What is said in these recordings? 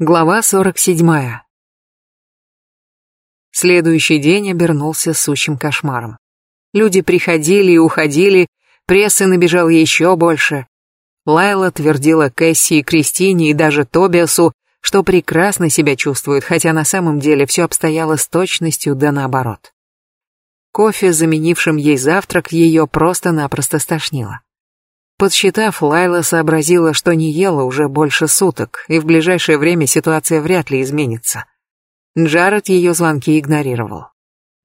Глава 47. Следующий день обернулся сущим кошмаром. Люди приходили и уходили, прессы набежала еще больше. Лайла твердила Кэсси и Кристине и даже Тобиасу, что прекрасно себя чувствует, хотя на самом деле все обстояло с точностью да наоборот. Кофе, заменившим ей завтрак, ее просто-напросто стошнило. Подсчитав, Лайла сообразила, что не ела уже больше суток, и в ближайшее время ситуация вряд ли изменится. Джаред ее звонки игнорировал.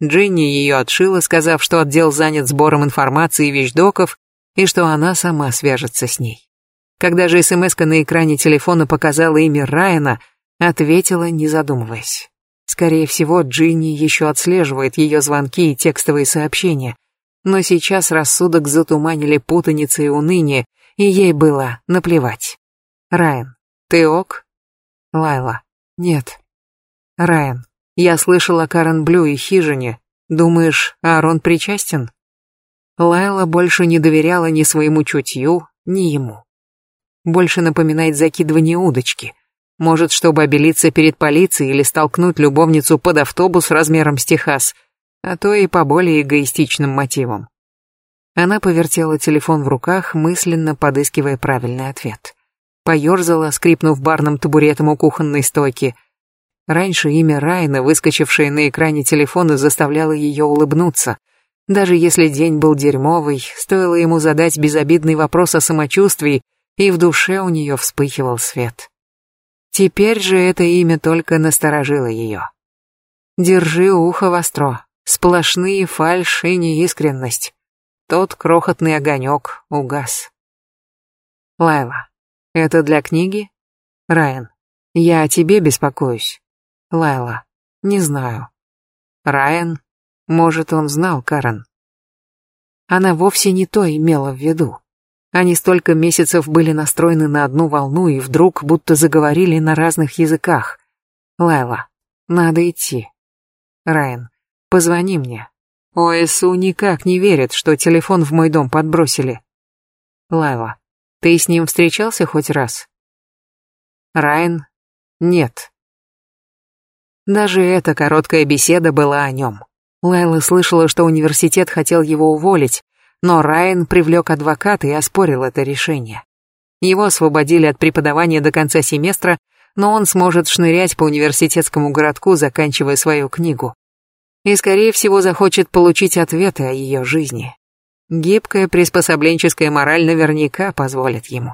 Джинни ее отшила, сказав, что отдел занят сбором информации и вещдоков, и что она сама свяжется с ней. Когда же смс на экране телефона показала имя Райана, ответила, не задумываясь. Скорее всего, Джинни еще отслеживает ее звонки и текстовые сообщения, но сейчас рассудок затуманили путаница и уныние, и ей было наплевать. Райан, ты ок? Лайла, нет. Райан, я слышала Карен Блю и хижине. Думаешь, Аарон причастен? Лайла больше не доверяла ни своему чутью, ни ему. Больше напоминает закидывание удочки. Может, чтобы обелиться перед полицией или столкнуть любовницу под автобус размером с Техас – а то и по более эгоистичным мотивам. Она повертела телефон в руках, мысленно подыскивая правильный ответ. Поёрзала, скрипнув барным табуретом у кухонной стойки. Раньше имя Райна, выскочившее на экране телефона, заставляло ее улыбнуться. Даже если день был дерьмовый, стоило ему задать безобидный вопрос о самочувствии, и в душе у нее вспыхивал свет. Теперь же это имя только насторожило ее. «Держи ухо востро», Сплошные фальшь и неискренность. Тот крохотный огонек угас. Лайла. Это для книги? Райан. Я о тебе беспокоюсь. Лайла. Не знаю. Райан. Может, он знал Карен. Она вовсе не то имела в виду. Они столько месяцев были настроены на одну волну и вдруг будто заговорили на разных языках. Лайла. Надо идти. Райан. Позвони мне. ОСУ никак не верит, что телефон в мой дом подбросили. Лайла, ты с ним встречался хоть раз? Райан? Нет. Даже эта короткая беседа была о нем. Лайла слышала, что университет хотел его уволить, но Райан привлек адвоката и оспорил это решение. Его освободили от преподавания до конца семестра, но он сможет шнырять по университетскому городку, заканчивая свою книгу и, скорее всего, захочет получить ответы о ее жизни. Гибкая приспособленческая мораль наверняка позволит ему.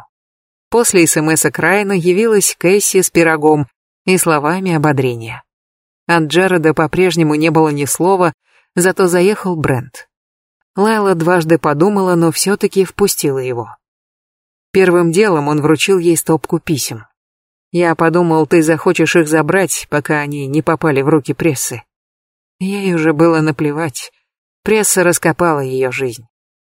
После СМС Райана явилась Кэсси с пирогом и словами ободрения. От Джареда по-прежнему не было ни слова, зато заехал Брент. Лайла дважды подумала, но все-таки впустила его. Первым делом он вручил ей стопку писем. «Я подумал, ты захочешь их забрать, пока они не попали в руки прессы. Ей уже было наплевать. Пресса раскопала ее жизнь.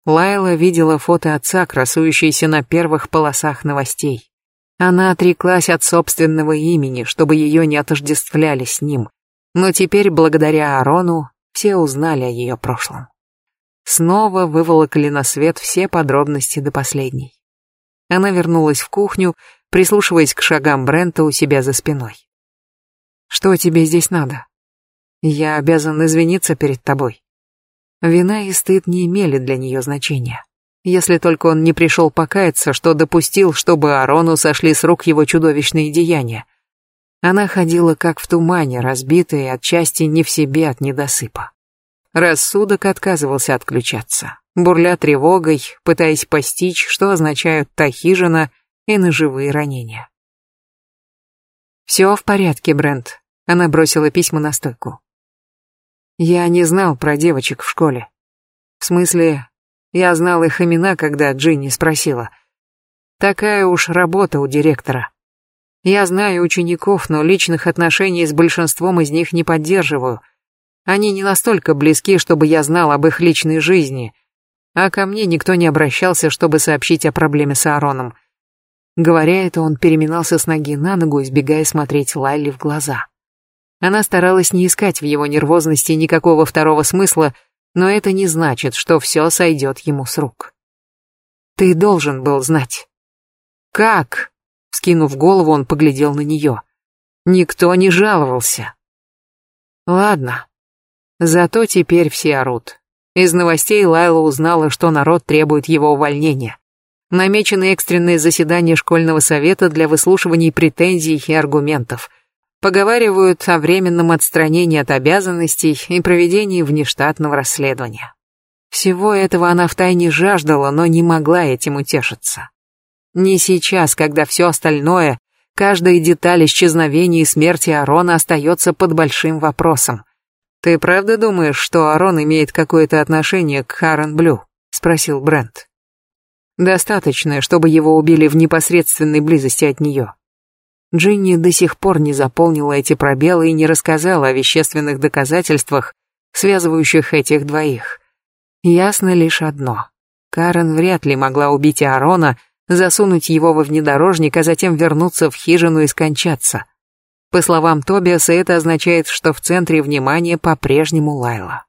Лайла видела фото отца, красующееся на первых полосах новостей. Она отреклась от собственного имени, чтобы ее не отождествляли с ним. Но теперь, благодаря Арону, все узнали о ее прошлом. Снова выволокли на свет все подробности до последней. Она вернулась в кухню, прислушиваясь к шагам Брента у себя за спиной. «Что тебе здесь надо?» Я обязан извиниться перед тобой. Вина и стыд не имели для нее значения. Если только он не пришел покаяться, что допустил, чтобы Арону сошли с рук его чудовищные деяния. Она ходила как в тумане, разбитая отчасти не в себе от недосыпа. Рассудок отказывался отключаться, бурля тревогой, пытаясь постичь, что означают та хижина и ножевые ранения. «Все в порядке, Брент», — она бросила письма на стойку. Я не знал про девочек в школе. В смысле, я знал их имена, когда Джинни спросила. Такая уж работа у директора. Я знаю учеников, но личных отношений с большинством из них не поддерживаю. Они не настолько близки, чтобы я знал об их личной жизни, а ко мне никто не обращался, чтобы сообщить о проблеме с Аароном. Говоря это, он переминался с ноги на ногу, избегая смотреть Лайли в глаза. Она старалась не искать в его нервозности никакого второго смысла, но это не значит, что все сойдет ему с рук. Ты должен был знать. Как? Скинув голову, он поглядел на нее. Никто не жаловался. Ладно. Зато теперь все орут. Из новостей Лайла узнала, что народ требует его увольнения. Намечены экстренные заседания школьного совета для выслушивания претензий и аргументов. Поговаривают о временном отстранении от обязанностей и проведении внештатного расследования. Всего этого она втайне жаждала, но не могла этим утешиться. Не сейчас, когда все остальное, каждая деталь исчезновения и смерти Арона остается под большим вопросом. «Ты правда думаешь, что Арон имеет какое-то отношение к Харен Блю?» — спросил Брент. «Достаточно, чтобы его убили в непосредственной близости от нее». Джинни до сих пор не заполнила эти пробелы и не рассказала о вещественных доказательствах, связывающих этих двоих. Ясно лишь одно. Карен вряд ли могла убить Аарона, засунуть его во внедорожник, а затем вернуться в хижину и скончаться. По словам Тобиаса, это означает, что в центре внимания по-прежнему Лайла.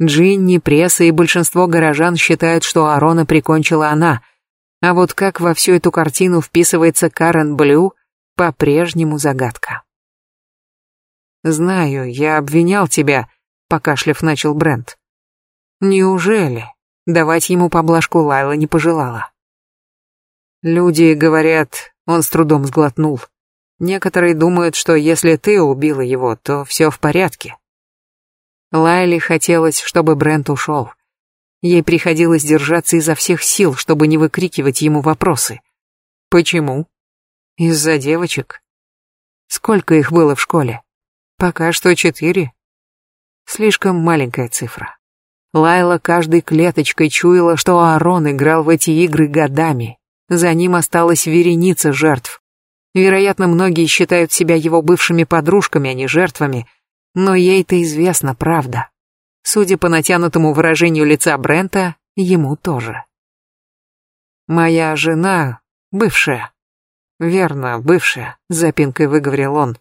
Джинни, пресса и большинство горожан считают, что Аарона прикончила она, а вот как во всю эту картину вписывается Карен Блю, по-прежнему загадка. «Знаю, я обвинял тебя», — покашлив начал Брент. «Неужели?» Давать ему поблажку Лайла не пожелала. Люди говорят, он с трудом сглотнул. Некоторые думают, что если ты убила его, то все в порядке. Лайле хотелось, чтобы Брент ушел. Ей приходилось держаться изо всех сил, чтобы не выкрикивать ему вопросы. Почему? Из-за девочек. Сколько их было в школе? Пока что четыре. Слишком маленькая цифра. Лайла каждой клеточкой чуяла, что Аарон играл в эти игры годами. За ним осталась вереница жертв. Вероятно, многие считают себя его бывшими подружками, а не жертвами, но ей-то известна правда. Судя по натянутому выражению лица Брента, ему тоже. «Моя жена бывшая». «Верно, бывшая», — запинкой выговорил он.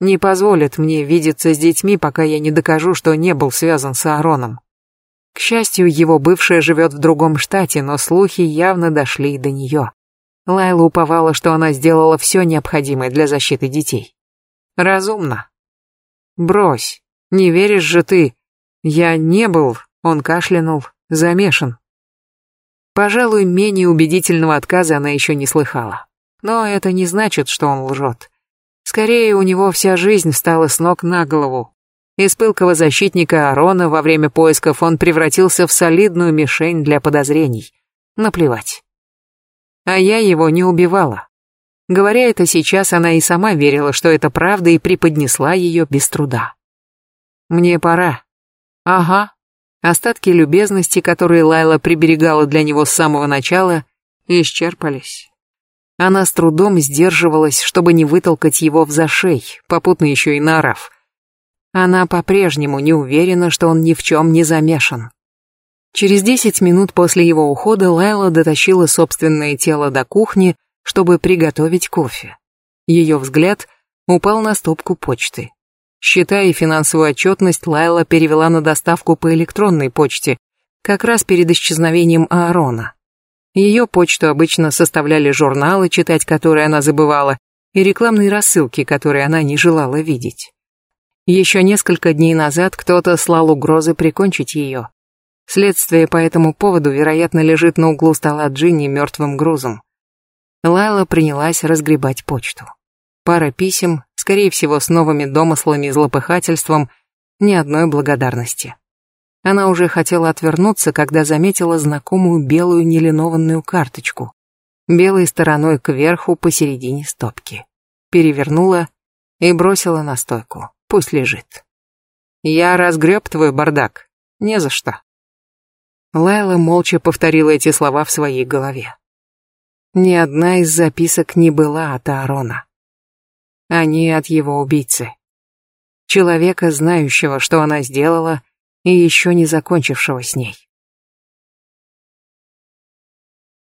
«Не позволит мне видеться с детьми, пока я не докажу, что не был связан с Аароном». К счастью, его бывшая живет в другом штате, но слухи явно дошли и до нее. Лайла уповала, что она сделала все необходимое для защиты детей. Разумно. Брось, не веришь же ты. Я не был, он кашлянул, замешан. Пожалуй, менее убедительного отказа она еще не слыхала. Но это не значит, что он лжет. Скорее, у него вся жизнь встала с ног на голову. Из пылкого защитника Арона во время поисков он превратился в солидную мишень для подозрений. Наплевать а я его не убивала. Говоря это сейчас, она и сама верила, что это правда и преподнесла ее без труда. Мне пора. Ага. Остатки любезности, которые Лайла приберегала для него с самого начала, исчерпались. Она с трудом сдерживалась, чтобы не вытолкать его в зашей, попутно еще и наорав. Она по-прежнему не уверена, что он ни в чем не замешан. Через десять минут после его ухода Лайла дотащила собственное тело до кухни, чтобы приготовить кофе. Ее взгляд упал на стопку почты. Счета и финансовую отчетность Лайла перевела на доставку по электронной почте, как раз перед исчезновением Аарона. Ее почту обычно составляли журналы, читать которые она забывала, и рекламные рассылки, которые она не желала видеть. Еще несколько дней назад кто-то слал угрозы прикончить ее. Следствие по этому поводу, вероятно, лежит на углу стола Джинни мертвым грузом. Лайла принялась разгребать почту. Пара писем, скорее всего, с новыми домыслами и злопыхательством, ни одной благодарности. Она уже хотела отвернуться, когда заметила знакомую белую нелинованную карточку, белой стороной кверху посередине стопки. Перевернула и бросила на стойку. Пусть лежит. «Я разгреб твой бардак. Не за что». Лайла молча повторила эти слова в своей голове. Ни одна из записок не была от Аарона. Они от его убийцы. Человека, знающего, что она сделала, и еще не закончившего с ней.